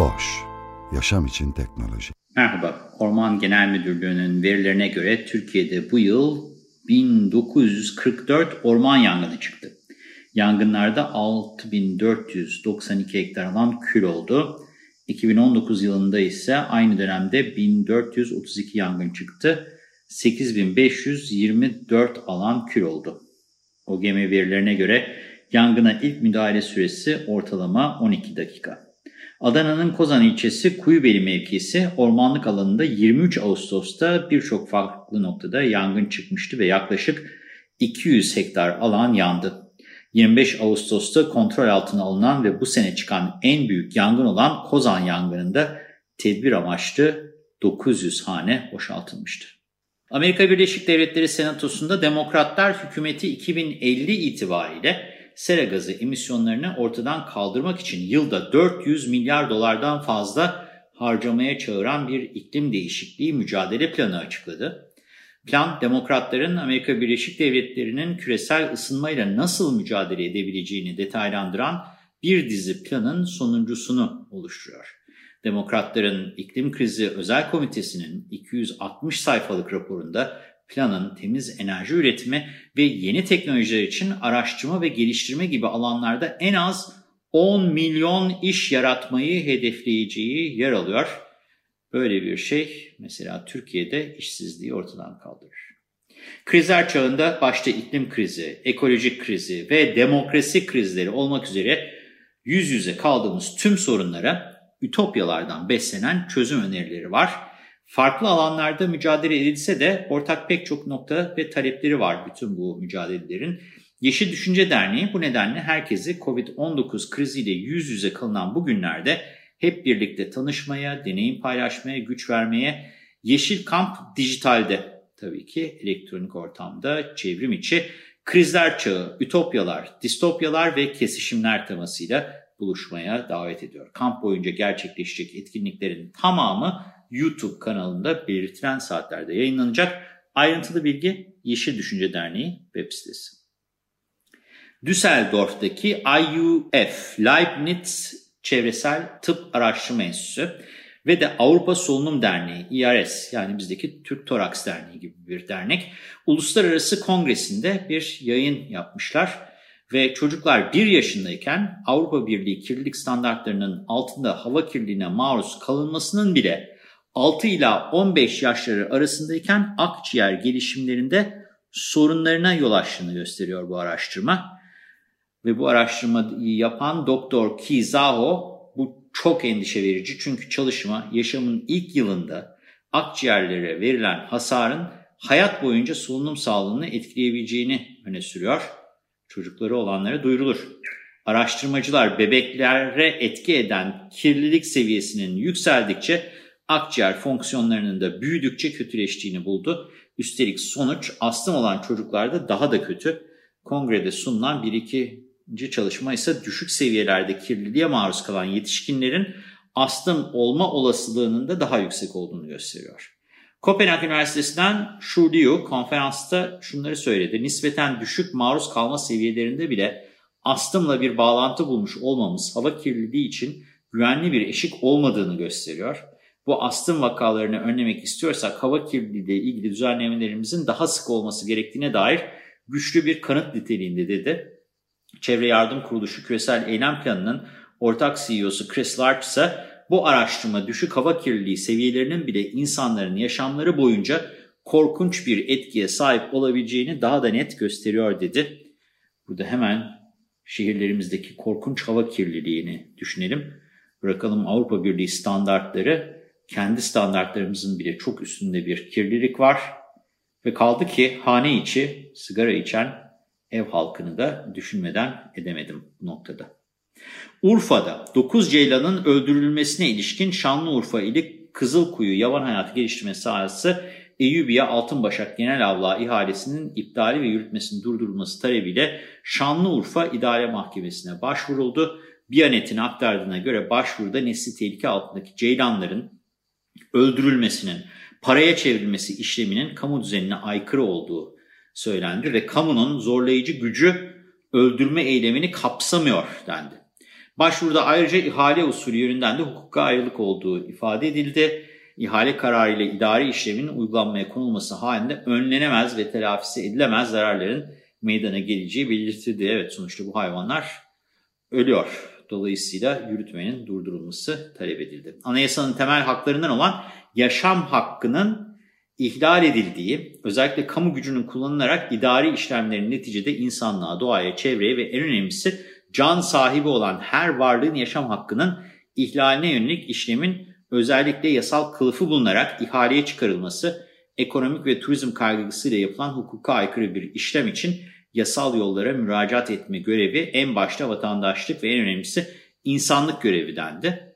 Boş, yaşam için teknoloji. Merhaba, Orman Genel Müdürlüğü'nün verilerine göre Türkiye'de bu yıl 1944 orman yangını çıktı. Yangınlarda 6492 hektar alan kül oldu. 2019 yılında ise aynı dönemde 1432 yangın çıktı. 8524 alan kül oldu. O gemi verilerine göre yangına ilk müdahale süresi ortalama 12 dakika. Adana'nın Kozan ilçesi Kuyubeli mevkisi ormanlık alanında 23 Ağustos'ta birçok farklı noktada yangın çıkmıştı ve yaklaşık 200 hektar alan yandı. 25 Ağustos'ta kontrol altına alınan ve bu sene çıkan en büyük yangın olan Kozan yangınında tedbir amaçlı 900 hane boşaltılmıştı. Amerika Birleşik Devletleri Senatosu'nda demokratlar hükümeti 2050 itibariyle sera gazı emisyonlarını ortadan kaldırmak için yılda 400 milyar dolardan fazla harcamaya çağıran bir iklim değişikliği mücadele planı açıkladı. Plan, demokratların Amerika Birleşik Devletleri'nin küresel ısınmayla nasıl mücadele edebileceğini detaylandıran bir dizi planın sonuncusunu oluşturuyor. Demokratların İklim Krizi Özel Komitesi'nin 260 sayfalık raporunda planın temiz enerji üretimi ve yeni teknolojiler için araştırma ve geliştirme gibi alanlarda en az 10 milyon iş yaratmayı hedefleyeceği yer alıyor. Böyle bir şey mesela Türkiye'de işsizliği ortadan kaldırır. Krizler çağında başta iklim krizi, ekolojik krizi ve demokrasi krizleri olmak üzere yüz yüze kaldığımız tüm sorunlara ütopyalardan beslenen çözüm önerileri var. Farklı alanlarda mücadele edilse de ortak pek çok nokta ve talepleri var bütün bu mücadelelerin. Yeşil Düşünce Derneği bu nedenle herkesi COVID-19 kriziyle yüz yüze kılınan bu günlerde hep birlikte tanışmaya, deneyim paylaşmaya, güç vermeye, Yeşil Kamp dijitalde tabii ki elektronik ortamda çevrim içi krizler çağı, ütopyalar, distopyalar ve kesişimler temasıyla buluşmaya davet ediyor. Kamp boyunca gerçekleşecek etkinliklerin tamamı YouTube kanalında belirtilen saatlerde yayınlanacak. Ayrıntılı bilgi Yeşil Düşünce Derneği web sitesi. Düsseldorf'taki IUF, Leibniz Çevresel Tıp Araştırma Enstitüsü ve de Avrupa Solunum Derneği, IRS yani bizdeki Türk Toraks Derneği gibi bir dernek, Uluslararası Kongresi'nde bir yayın yapmışlar ve çocuklar 1 yaşındayken Avrupa Birliği kirlilik standartlarının altında hava kirliliğine maruz kalınmasının bile 6 ila 15 yaşları arasındayken akciğer gelişimlerinde sorunlarına yol açtığını gösteriyor bu araştırma. Ve bu araştırmayı yapan Doktor Kizaho bu çok endişe verici çünkü çalışma yaşamın ilk yılında akciğerlere verilen hasarın hayat boyunca solunum sağlığını etkileyebileceğini öne sürüyor. Çocukları olanlara duyurulur. Araştırmacılar bebeklere etki eden kirlilik seviyesinin yükseldikçe akciğer fonksiyonlarının da büyüdükçe kötüleştiğini buldu. Üstelik sonuç astım olan çocuklarda daha da kötü. Kongrede sunulan bir ikinci çalışma ise düşük seviyelerde kirliliğe maruz kalan yetişkinlerin astım olma olasılığının da daha yüksek olduğunu gösteriyor. Kopenhag Üniversitesi'nden Shu Liu konferansta şunları söyledi. Nispeten düşük maruz kalma seviyelerinde bile astımla bir bağlantı bulmuş olmamız hava kirliliği için güvenli bir eşik olmadığını gösteriyor bu astım vakalarını önlemek istiyorsak hava kirliliği ile ilgili düzenlemelerimizin daha sık olması gerektiğine dair güçlü bir kanıt niteliğinde dedi. Çevre Yardım Kuruluşu Küresel Eylem Planı'nın ortak CEO'su Chris Larch ise bu araştırma düşük hava kirliliği seviyelerinin bile insanların yaşamları boyunca korkunç bir etkiye sahip olabileceğini daha da net gösteriyor dedi. Burada hemen şehirlerimizdeki korkunç hava kirliliğini düşünelim. Bırakalım Avrupa Birliği standartları kendi standartlarımızın bile çok üstünde bir kirlilik var. Ve kaldı ki hane içi sigara içen ev halkını da düşünmeden edemedim bu noktada. Urfa'da 9 ceylanın öldürülmesine ilişkin Şanlıurfa ili Kızılkuyu Yaban Hayatı Geliştirme Sahası Eyyubiye Altınbaşak Genel Avla ihalesinin iptali ve yürütmesinin durdurulması talebiyle Şanlıurfa İdare Mahkemesi'ne başvuruldu. Biyanet'in aktardığına göre başvuruda nesli tehlike altındaki ceylanların öldürülmesinin, paraya çevrilmesi işleminin kamu düzenine aykırı olduğu söylendi ve kamunun zorlayıcı gücü öldürme eylemini kapsamıyor dendi. Başvuruda ayrıca ihale usulü yönünden de hukuka ayrılık olduğu ifade edildi. İhale kararı ile idari işlemin uygulanmaya konulması halinde önlenemez ve telafisi edilemez zararların meydana geleceği belirtildi. Evet sonuçta bu hayvanlar ölüyor. Dolayısıyla yürütmenin durdurulması talep edildi. Anayasanın temel haklarından olan yaşam hakkının ihlal edildiği, özellikle kamu gücünün kullanılarak idari işlemlerin neticede insanlığa, doğaya, çevreye ve en önemlisi can sahibi olan her varlığın yaşam hakkının ihlaline yönelik işlemin özellikle yasal kılıfı bulunarak ihaleye çıkarılması, ekonomik ve turizm kaygısıyla yapılan hukuka aykırı bir işlem için yasal yollara müracaat etme görevi en başta vatandaşlık ve en önemlisi insanlık görevi dendi.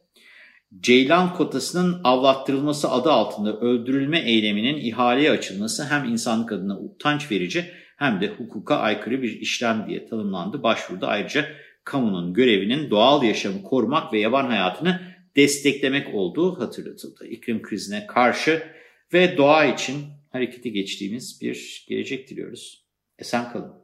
Ceylan kotasının avlattırılması adı altında öldürülme eyleminin ihaleye açılması hem insanlık adına utanç verici hem de hukuka aykırı bir işlem diye tanımlandı. Başvuruda ayrıca kamunun görevinin doğal yaşamı korumak ve yaban hayatını desteklemek olduğu hatırlatıldı. İklim krizine karşı ve doğa için harekete geçtiğimiz bir gelecek diliyoruz. Esen kalın.